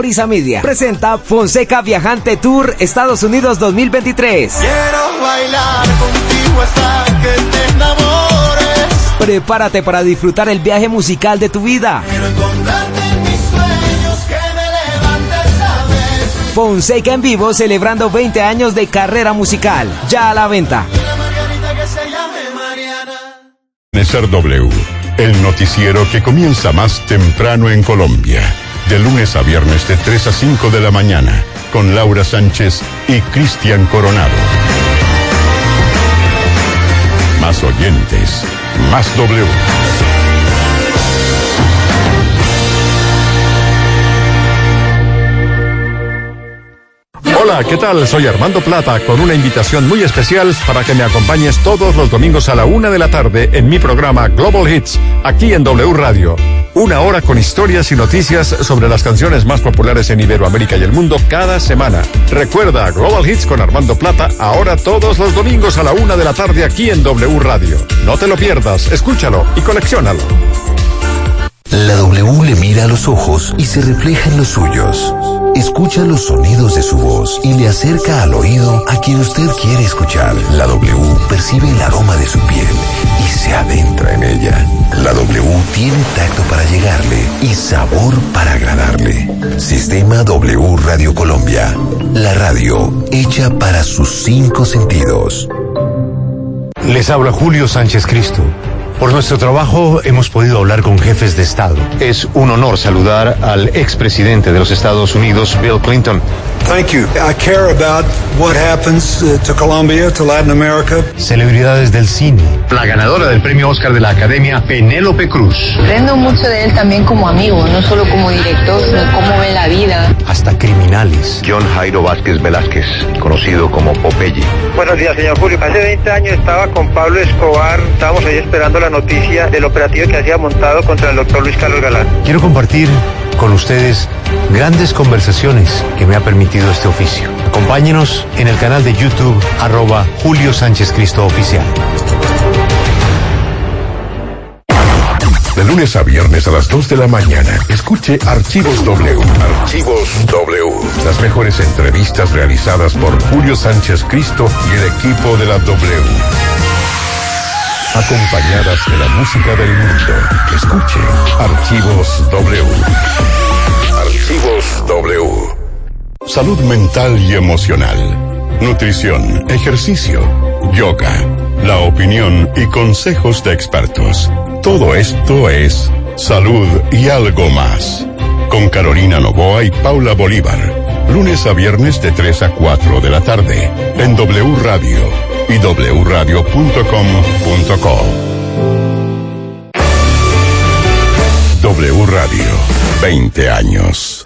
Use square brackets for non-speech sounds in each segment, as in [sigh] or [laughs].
Prisa Media presenta Fonseca Viajante Tour Estados Unidos 2023. Quiero bailar contigo hasta que te enamores. Prepárate para disfrutar el viaje musical de tu vida. Quiero encontrarte en mis sueños, que me levantes esta vez. Fonseca en vivo celebrando 20 años de carrera musical. Ya a la venta. W, el noticiero que comienza más temprano en Colombia, de lunes a viernes de 3 a 5 de la mañana, con Laura Sánchez y Cristian Coronado. Más oyentes, más W. Hola, ¿qué tal? Soy Armando Plata con una invitación muy especial para que me acompañes todos los domingos a la una de la tarde en mi programa Global Hits, aquí en W Radio. Una hora con historias y noticias sobre las canciones más populares en Iberoamérica y el mundo cada semana. Recuerda, Global Hits con Armando Plata, ahora todos los domingos a la una de la tarde aquí en W Radio. No te lo pierdas, escúchalo y colecciónalo. La W le mira a los ojos y se refleja en los suyos. Escucha los sonidos de su voz y le acerca al oído a quien usted quiere escuchar. La W percibe el aroma de su piel y se adentra en ella. La W tiene tacto para llegarle y sabor para agradarle. Sistema W Radio Colombia. La radio hecha para sus cinco sentidos. Les habla Julio Sánchez Cristo. Por nuestro trabajo hemos podido hablar con jefes de Estado. Es un honor saludar al expresidente de los Estados Unidos, Bill Clinton. Thank you. I care about what happens uh, to Colombia, to Latin America. Celebridades del cine. La ganadora del premio Oscar de la Academia, Penélope Cruz. Aprendo mucho de él también como amigo, no solo como director, sino cómo ve la vida. Hasta criminales. John Jairo Vázquez Velázquez, conocido como Popeye. Buenos días, señor Julio. Hace 20 años estaba con Pablo Escobar, estábamos ahí esperando la noticia del operativo que hacía montado contra el doctor Luis Carlos Galán. Quiero compartir con ustedes grandes conversaciones que me ha permitido este oficio. Acompáñenos en el canal de YouTube arroba Julio Sánchez Cristo Oficial. De lunes a viernes a las 2 de la mañana, escuche Archivos W. Archivos W. Las mejores entrevistas realizadas por Julio Sánchez Cristo y el equipo de la W. Acompañadas de la música del mundo. Escuche Archivos W. Archivos W. Salud mental y emocional. Nutrición, ejercicio, yoga, la opinión y consejos de expertos. Todo esto es salud y algo más. Con Carolina Novoa y Paula Bolívar. Lunes a viernes de 3 a 4 de la tarde. En W Radio y wradio.com.co. W Radio. 20 años.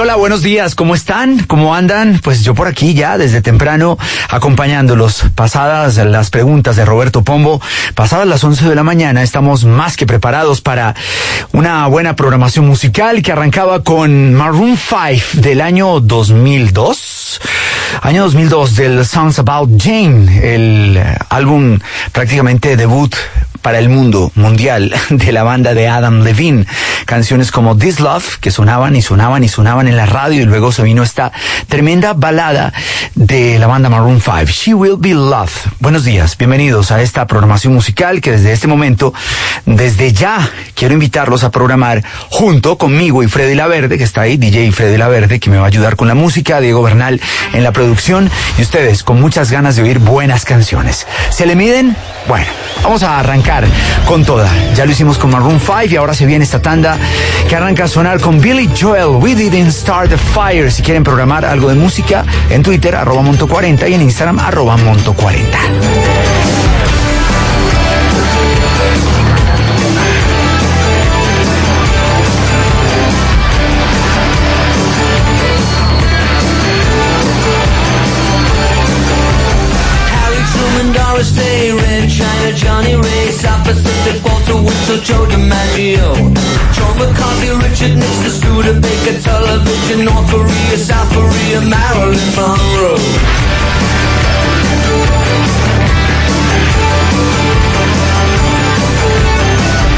Hola, buenos días. ¿Cómo están? ¿Cómo andan? Pues yo por aquí ya desde temprano acompañándolos. Pasadas las preguntas de Roberto Pombo, pasadas las 11 de la mañana, estamos más que preparados para una buena programación musical que arrancaba con Maroon 5 del año 2002. Año 2002 del Songs About Jane, el álbum prácticamente debut para el mundo mundial [laughs] de la banda de Adam Levine. Canciones como This Love, que sonaban y sonaban y sonaban en la radio y luego se vino esta tremenda balada de la banda Maroon 5, She Will Be Loved. Buenos días, bienvenidos a esta programación musical que desde este momento, desde ya, quiero invitarlos a programar junto conmigo y Freddy Laverde, que está ahí, DJ Freddy Laverde, que me va a ayudar con la música, Diego Bernal en la producción y ustedes con muchas ganas de oír buenas canciones. ¿Se le miden? Bueno, vamos a arrancar con toda. Ya lo hicimos con Maroon 5 y ahora se viene esta tanda que arranca a sonar con Billy Joel. We didn't start the fire. Si quieren programar algo de música, en Twitter, arroba monto40 y en Instagram, arroba monto40. DiMaggio, Joe McCarthy, Richard Nixon, Studebaker, Television, North Korea, South Korea, Marilyn Monroe.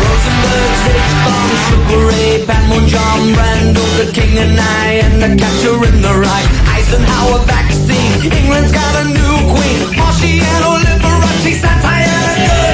Rosenberg, Sage Bomb, Sugar Ray, Batman, John Brando, the King and I, and the Catcher in the Rye, Eisenhower vaccine, England's got a new queen, Marciano Liberace, satire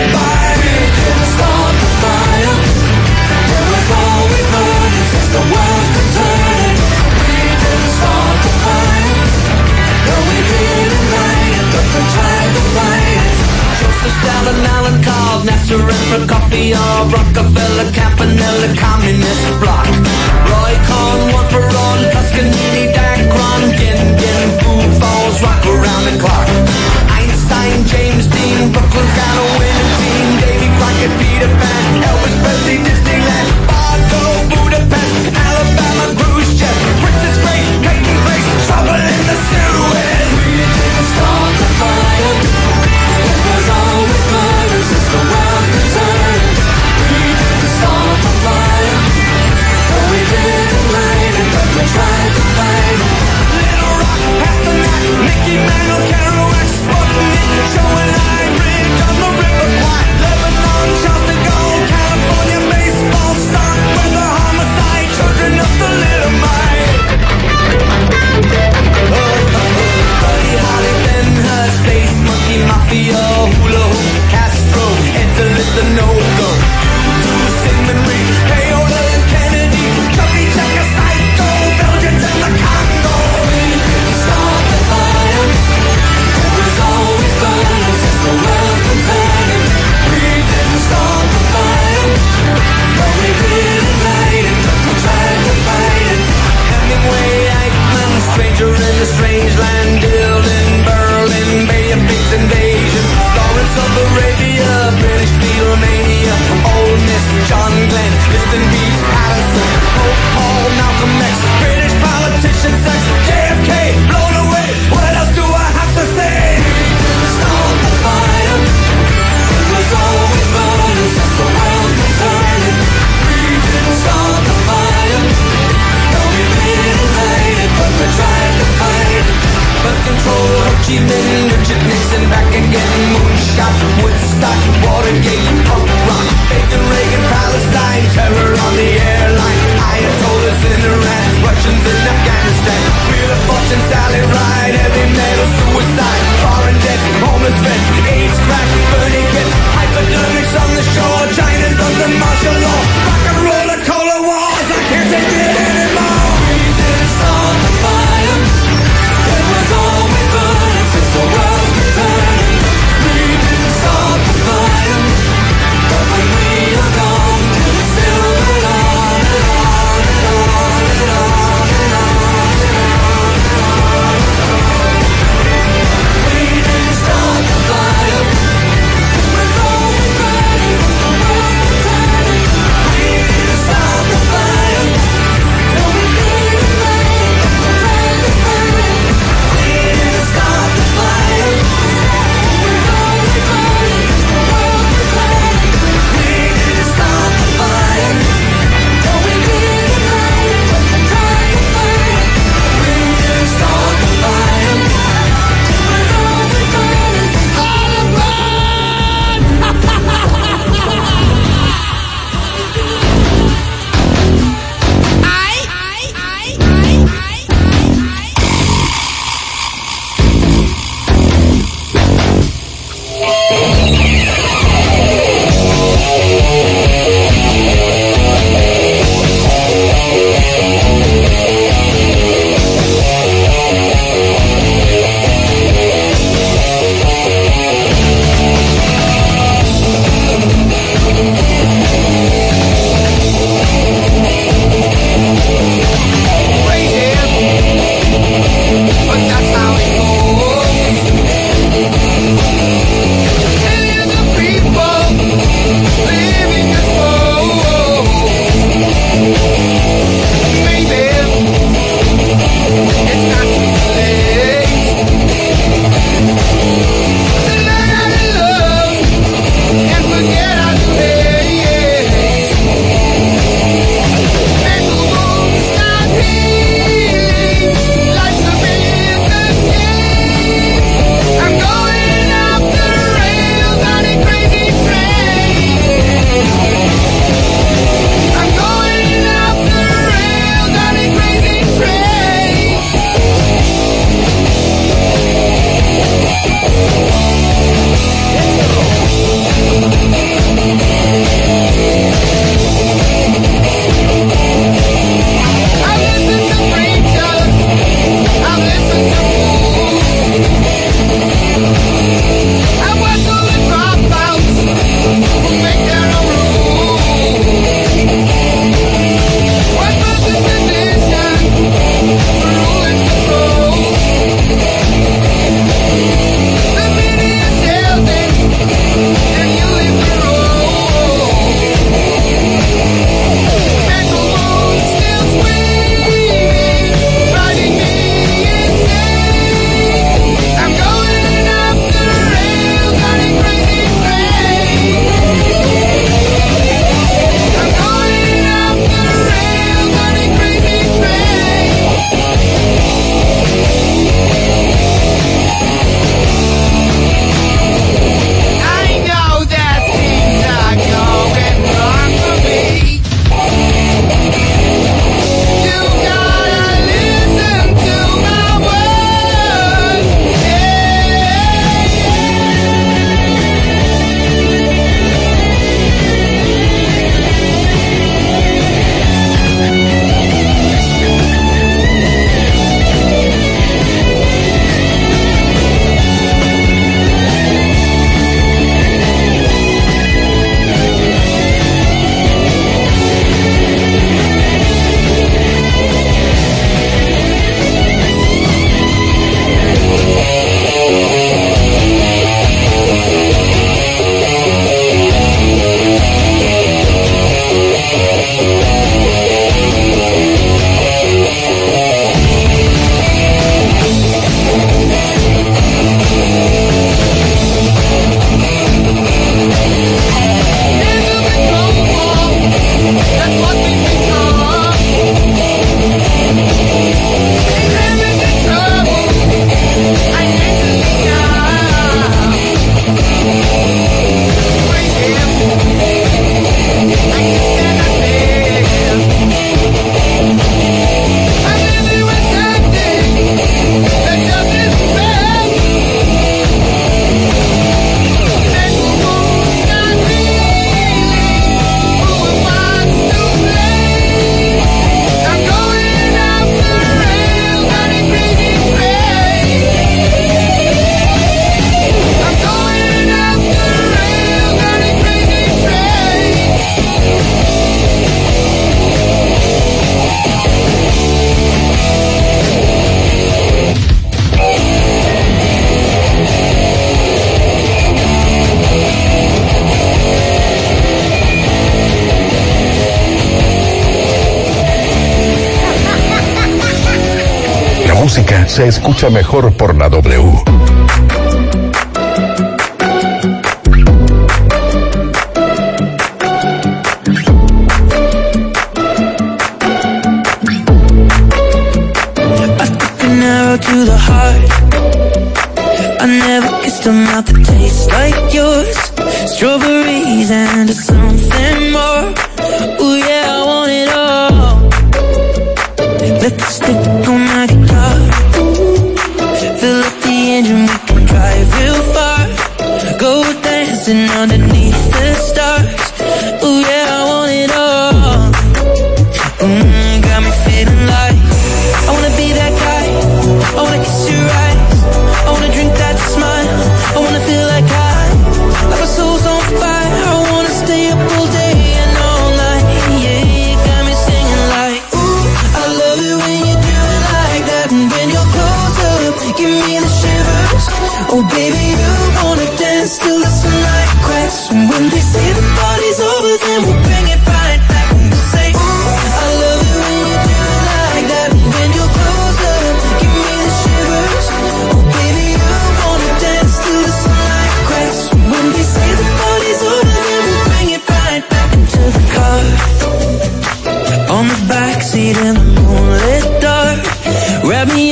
se escucha mejor por la W.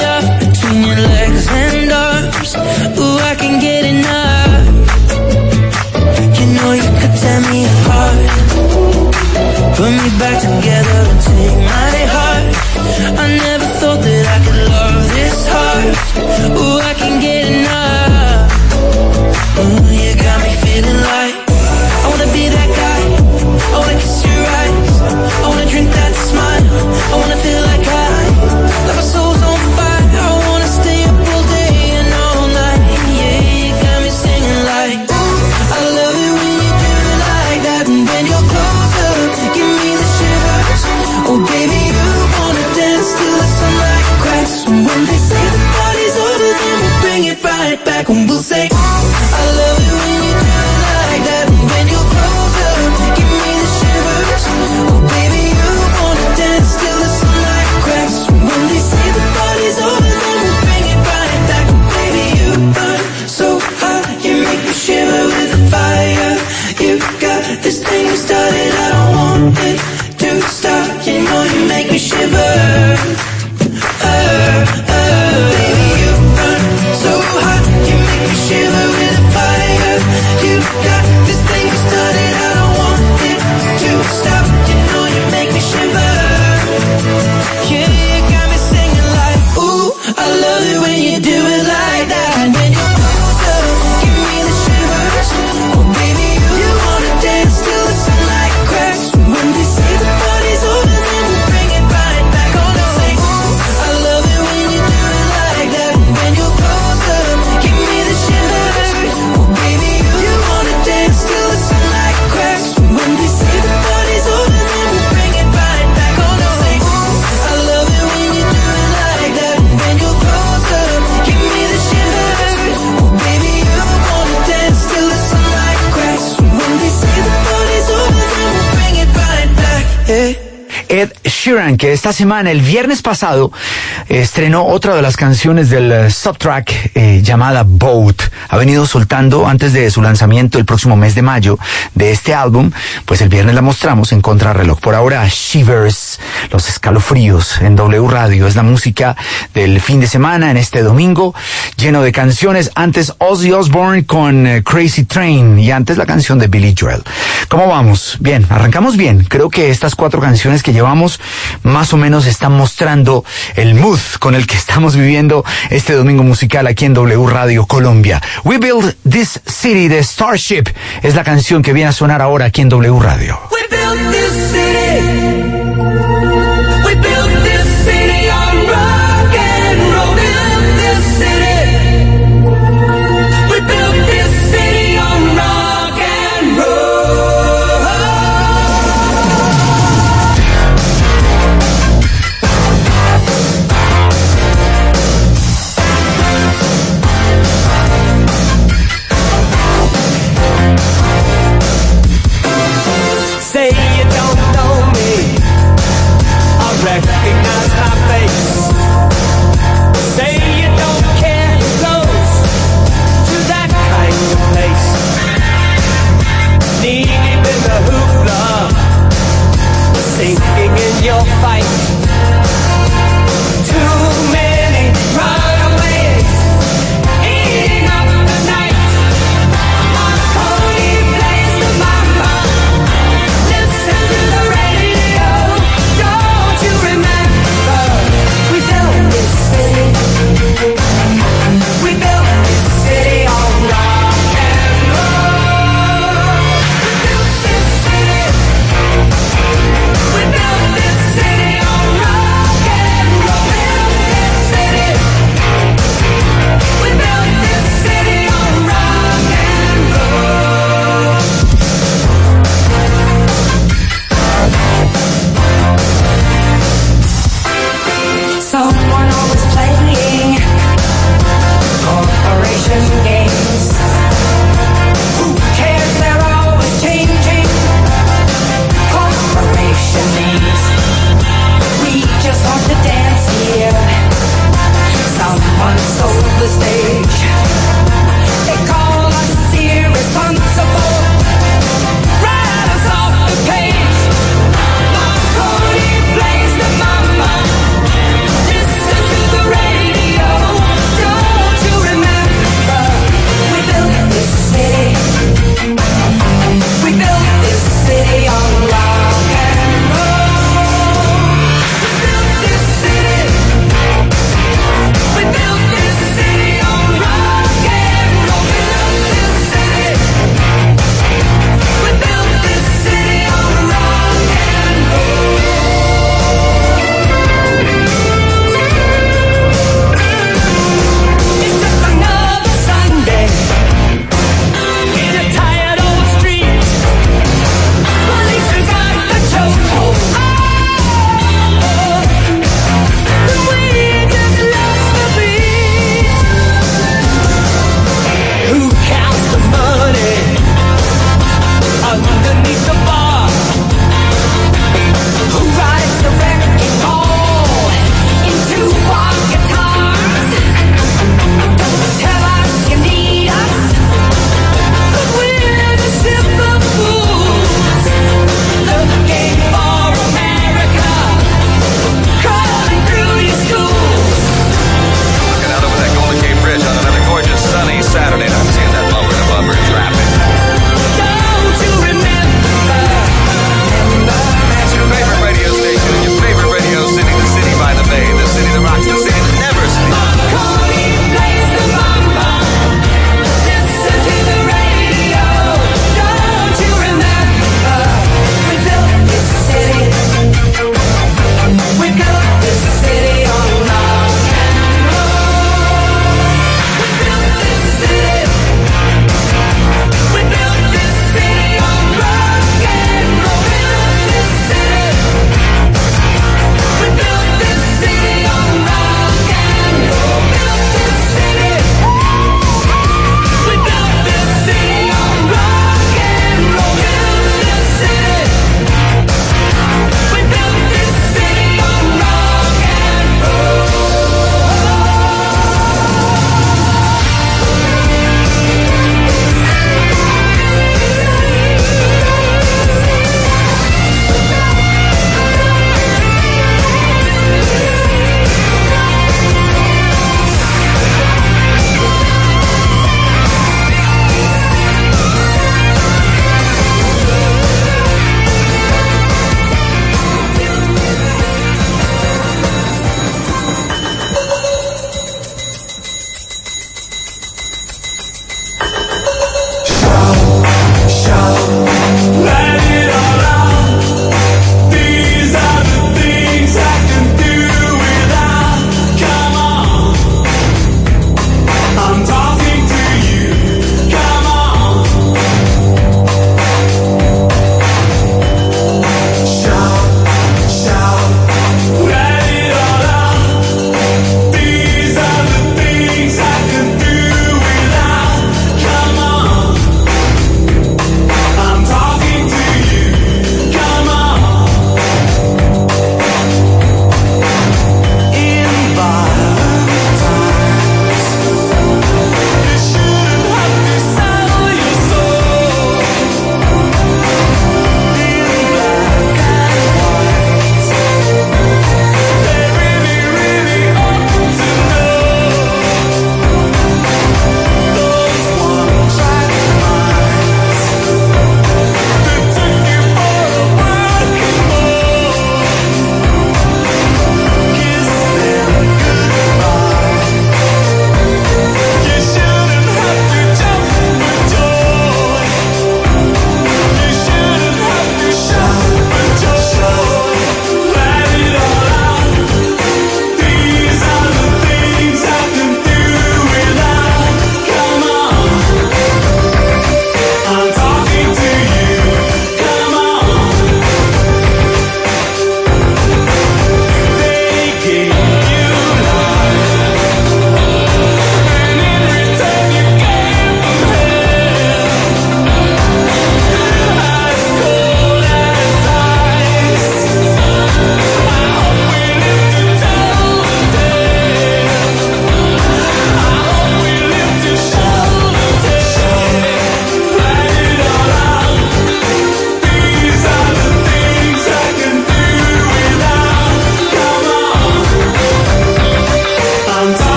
between your legs and arms. Ooh, I can get enough. You know you could tear me apart, put me back together and take my heart. I never thought that I could love this hard. Ooh, I can get. Que esta semana, el viernes pasado, estrenó otra de las canciones del eh, subtrack eh, llamada Boat. Ha venido soltando antes de su lanzamiento el próximo mes de mayo de este álbum, pues el viernes la mostramos en Contrarreloj. Por ahora, Shivers, Los Escalofríos en W Radio, es la música del fin de semana en este domingo, lleno de canciones. Antes Ozzy Osbourne con eh, Crazy Train y antes la canción de Billy Joel. ¿Cómo vamos? Bien, arrancamos bien. Creo que estas cuatro canciones que llevamos más o menos están mostrando el mood con el que estamos viviendo este domingo musical aquí en W Radio Colombia. We Build This City de Starship es la canción que viene a sonar ahora aquí en W Radio. We build this city.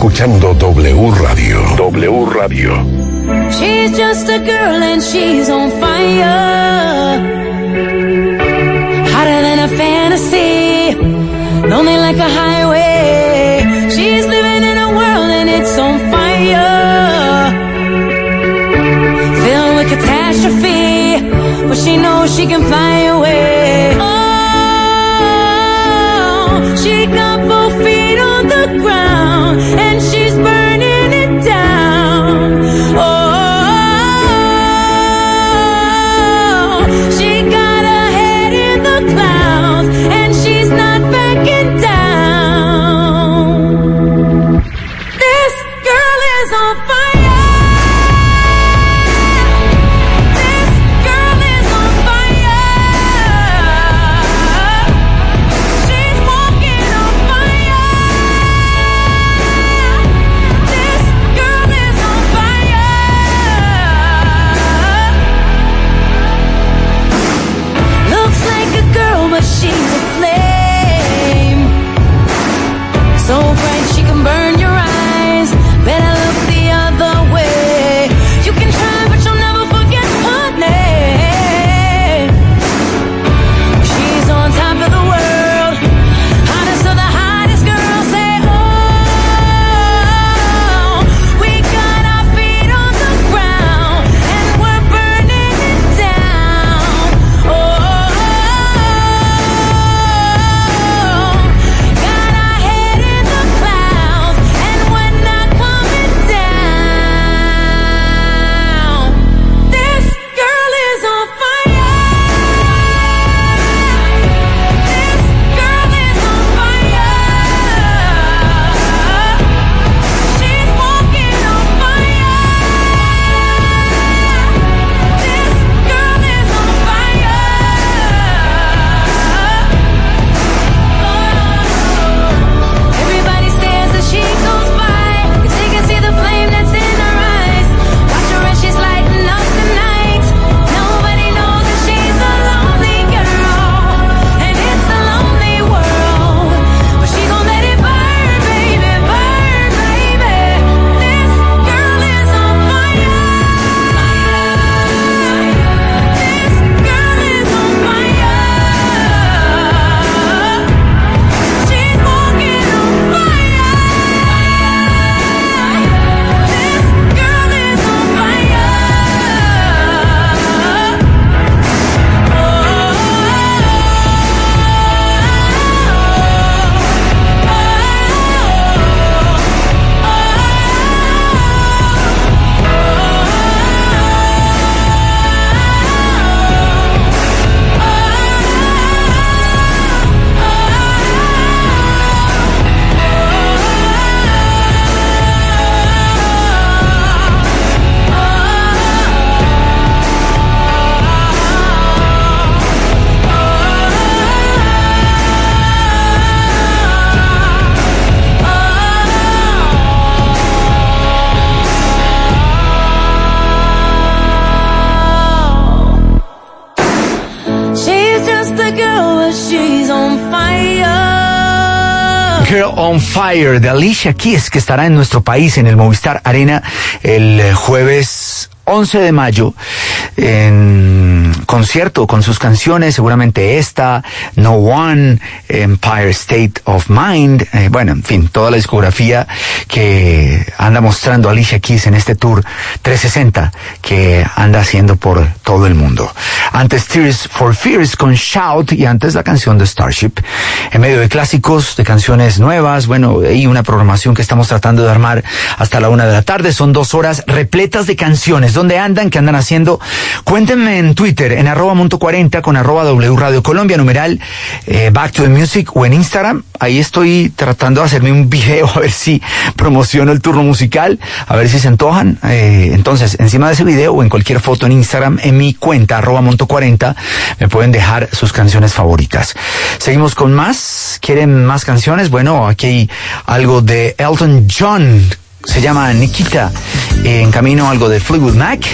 Escuchando W Radio. W Radio. She's just a girl and she's on fire. On Fire de Alicia Keys, que estará en nuestro país en el Movistar Arena el jueves 11 de mayo en concierto con sus canciones, seguramente esta, No One, Empire State of Mind, eh, bueno, en fin, toda la discografía que anda mostrando Alicia Keys en este tour 360 que anda haciendo por todo el mundo. Antes Tears for Fears con Shout y antes la canción de Starship. En medio de clásicos, de canciones nuevas, bueno, y una programación que estamos tratando de armar hasta la una de la tarde. Son dos horas repletas de canciones. ¿Dónde andan? ¿Qué andan haciendo? Cuéntenme en Twitter, en arroba monto 40 con arroba W Radio Colombia, numeral eh, Back to the Music o en Instagram. Ahí estoy tratando de hacerme un video [laughs] a ver si promociono el turno musical, a ver si se antojan. Eh, entonces, encima de ese video o en cualquier foto en Instagram, en mi cuenta, arroba monto 40, me pueden dejar sus canciones favoritas. Seguimos con más. ¿Quieren más canciones? Bueno, aquí hay algo de Elton John se llama Nikita. En camino algo de Fleetwood Mac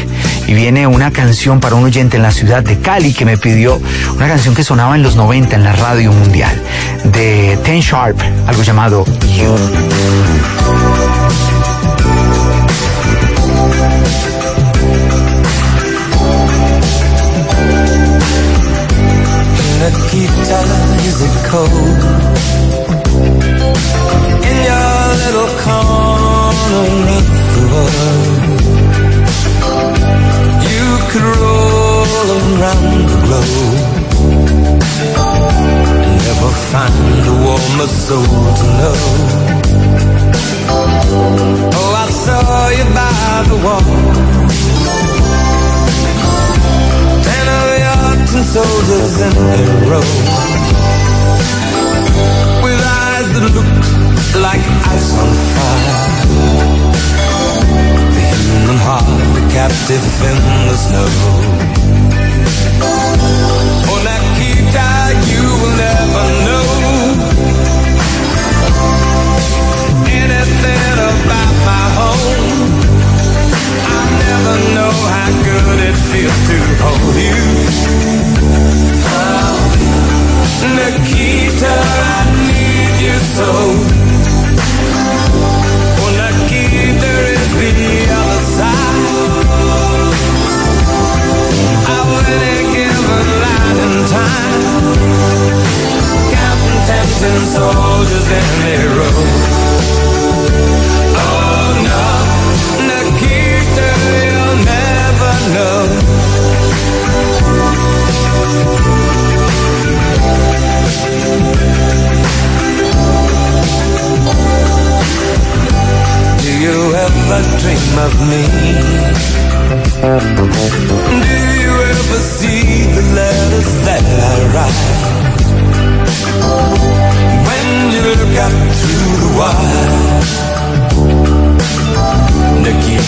y viene una canción para un oyente en la ciudad de Cali que me pidió una canción que sonaba en los 90 en la radio mundial de Ten Sharp, algo llamado You. In row. With eyes that look like ice on fire. The human heart, the captive in the snow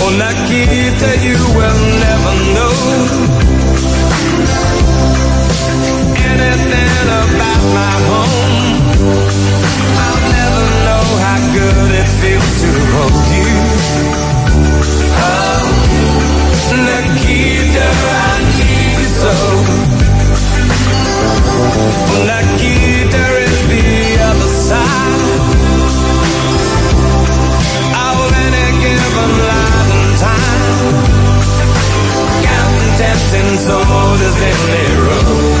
Oh, Nikita, you will never know anything about my home. I'll never know how good it feels to hold you. Oh, Nikita, I need so. Oh. Nikita and soldiers in their row.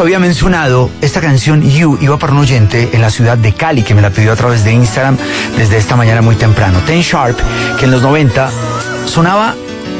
Había mencionado, esta canción You iba para un oyente en la ciudad de Cali que me la pidió a través de Instagram desde esta mañana muy temprano. Ten Sharp, que en los 90 sonaba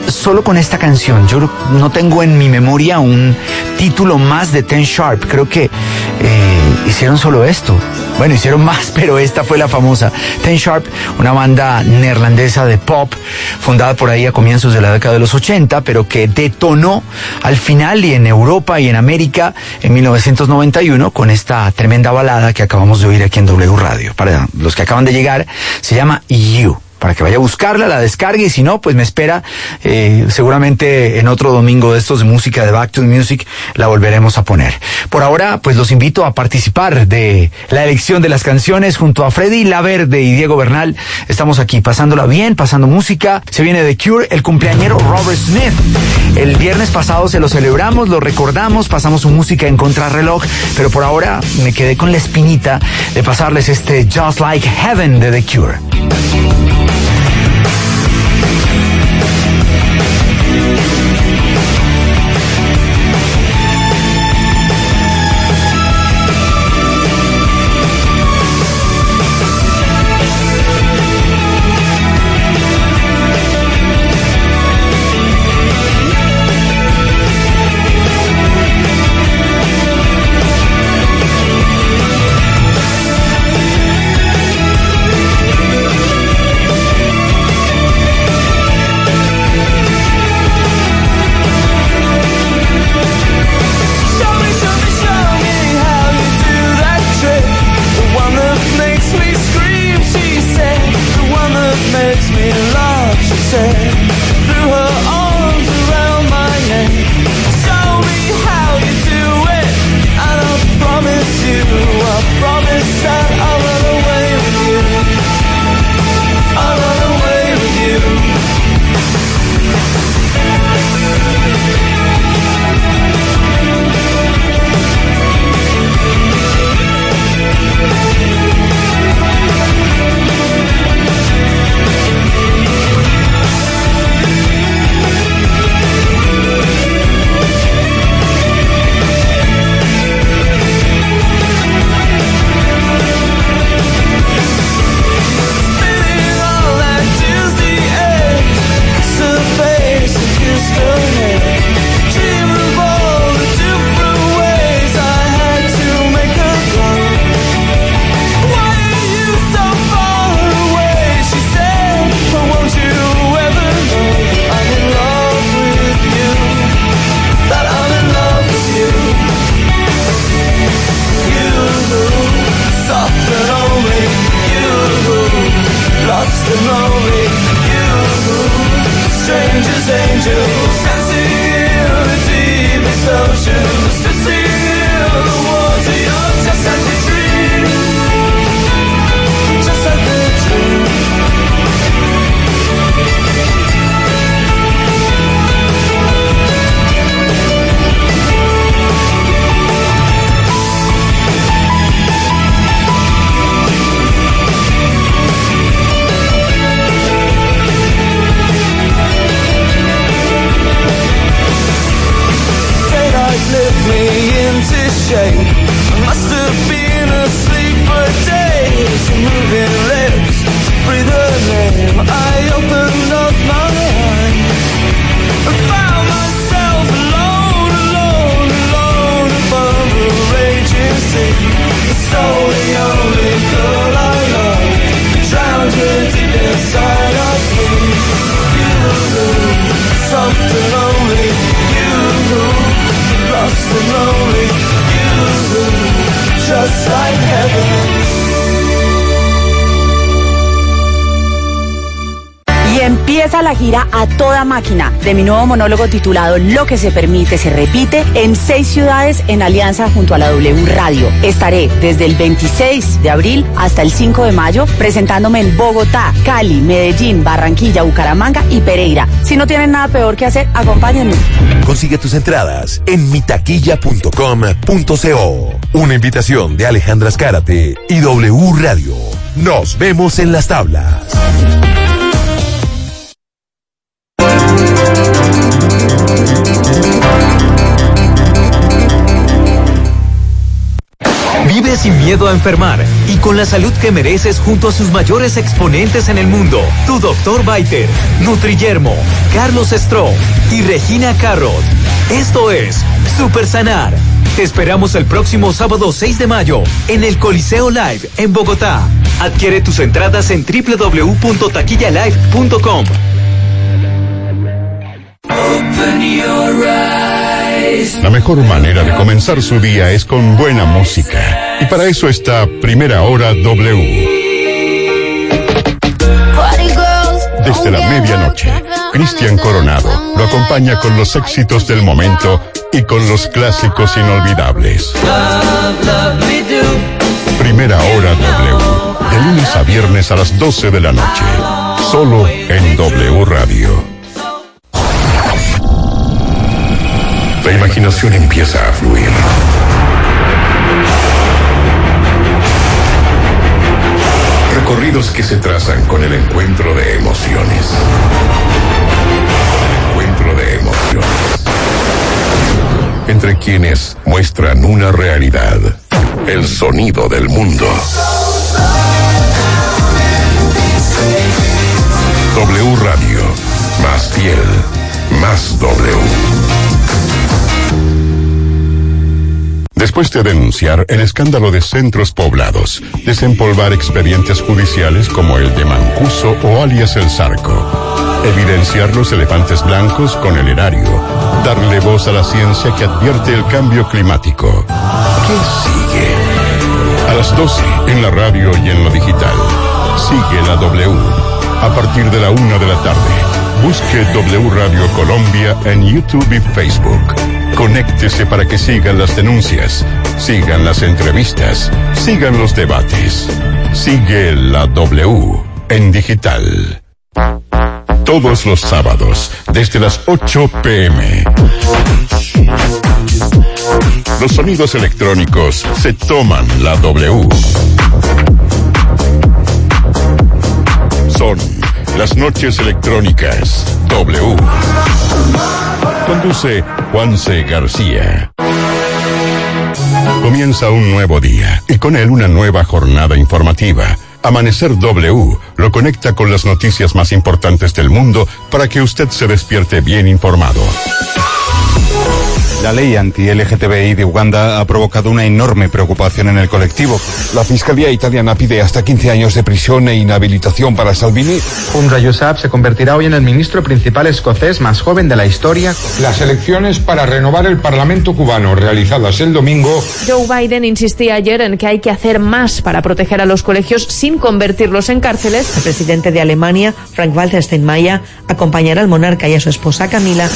solo con esta canción. Yo no tengo en mi memoria un título más de Ten Sharp. Creo que eh, hicieron solo esto. Bueno, hicieron más, pero esta fue la famosa. Ten Sharp, una banda neerlandesa de pop, fundada por ahí a comienzos de la década de los 80, pero que detonó al final y en Europa y en América en 1991 con esta tremenda balada que acabamos de oír aquí en W Radio. Para los que acaban de llegar, se llama You para que vaya a buscarla, la descargue y si no, pues me espera eh, seguramente en otro domingo de estos de música de Back to the Music la volveremos a poner. Por ahora, pues los invito a participar de la elección de las canciones junto a Freddy Laverde y Diego Bernal. Estamos aquí pasándola bien, pasando música. Se viene de Cure, el cumpleañero Robert Smith. El viernes pasado se lo celebramos, lo recordamos, pasamos su música en contrarreloj, pero por ahora me quedé con la espinita de pasarles este Just Like Heaven de The Cure. De mi nuevo monólogo titulado Lo que se permite se repite en seis ciudades en alianza junto a la W Radio. Estaré desde el 26 de abril hasta el 5 de mayo presentándome en Bogotá, Cali, Medellín, Barranquilla, Bucaramanga y Pereira. Si no tienen nada peor que hacer, acompáñenme. Consigue tus entradas en mitaquilla.com.co. Una invitación de Alejandra Escárate y W Radio. Nos vemos en las tablas. Miedo a enfermar y con la salud que mereces junto a sus mayores exponentes en el mundo. Tu doctor Baiter, Nutriyermo, Carlos Estro y Regina Carrot. Esto es Super Sanar. Te esperamos el próximo sábado 6 de mayo en el Coliseo Live en Bogotá. Adquiere tus entradas en www.taquillalive.com. La mejor manera de comenzar su día es con buena música. Y para eso está Primera Hora W. Desde la medianoche, Cristian Coronado lo acompaña con los éxitos del momento y con los clásicos inolvidables. Primera Hora W. De lunes a viernes a las 12 de la noche. Solo en W Radio. La imaginación empieza a fluir. Recorridos que se trazan con el encuentro de emociones. El encuentro de emociones. Entre quienes muestran una realidad. El sonido del mundo. W Radio. Después de denunciar el escándalo de centros poblados, desempolvar expedientes judiciales como el de Mancuso o alias El Zarco, evidenciar los elefantes blancos con el erario, darle voz a la ciencia que advierte el cambio climático. ¿Qué sigue? A las 12 en la radio y en lo digital. Sigue la W. A partir de la una de la tarde. Busque W Radio Colombia en YouTube y Facebook. Conéctese para que sigan las denuncias, sigan las entrevistas, sigan los debates. Sigue la W en digital. Todos los sábados, desde las 8 pm. Los sonidos electrónicos se toman la W. Son las noches electrónicas W. Conduce Juanse García. Comienza un nuevo día y con él una nueva jornada informativa. Amanecer W lo conecta con las noticias más importantes del mundo para que usted se despierte bien informado. La ley anti-LGTBI de Uganda ha provocado una enorme preocupación en el colectivo. La Fiscalía italiana pide hasta 15 años de prisión e inhabilitación para Salvini. Umra Yousaf se convertirá hoy en el ministro principal escocés más joven de la historia. Las elecciones para renovar el Parlamento cubano realizadas el domingo. Joe Biden insistía ayer en que hay que hacer más para proteger a los colegios sin convertirlos en cárceles. El presidente de Alemania, Frank-Walter Steinmeier, acompañará al monarca y a su esposa Camila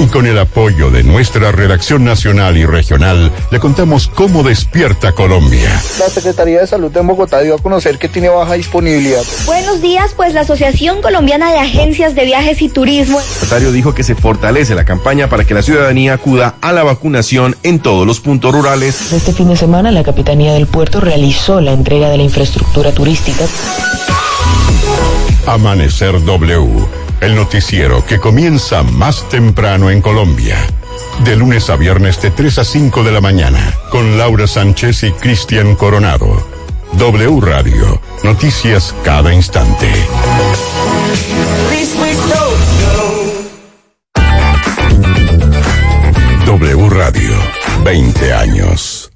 y con el apoyo de nuestra redacción nacional y regional, le contamos cómo despierta Colombia. La Secretaría de Salud de Bogotá dio a conocer que tiene baja disponibilidad. Buenos días, pues la Asociación Colombiana de Agencias de Viajes y Turismo. El secretario dijo que se fortalece la campaña para que la ciudadanía acuda a la vacunación en todos los puntos rurales. Este fin de semana la Capitanía del Puerto realizó la entrega de la infraestructura turística. Amanecer W el noticiero que comienza más temprano en Colombia. De lunes a viernes de 3 a 5 de la mañana, con Laura Sánchez y Cristian Coronado. W Radio, noticias cada instante. W Radio, 20 años.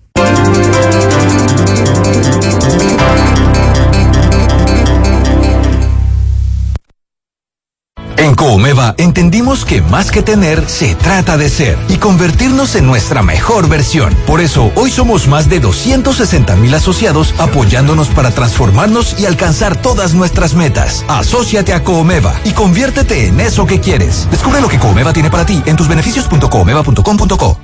En Coomega Comeva entendimos que más que tener, se trata de ser y convertirnos en nuestra mejor versión. Por eso, hoy somos más de 260 mil asociados apoyándonos para transformarnos y alcanzar todas nuestras metas. Asociate a Comeva y conviértete en eso que quieres. Descubre lo que Comeva tiene para ti en tusbeneficios.coomeva.com.co.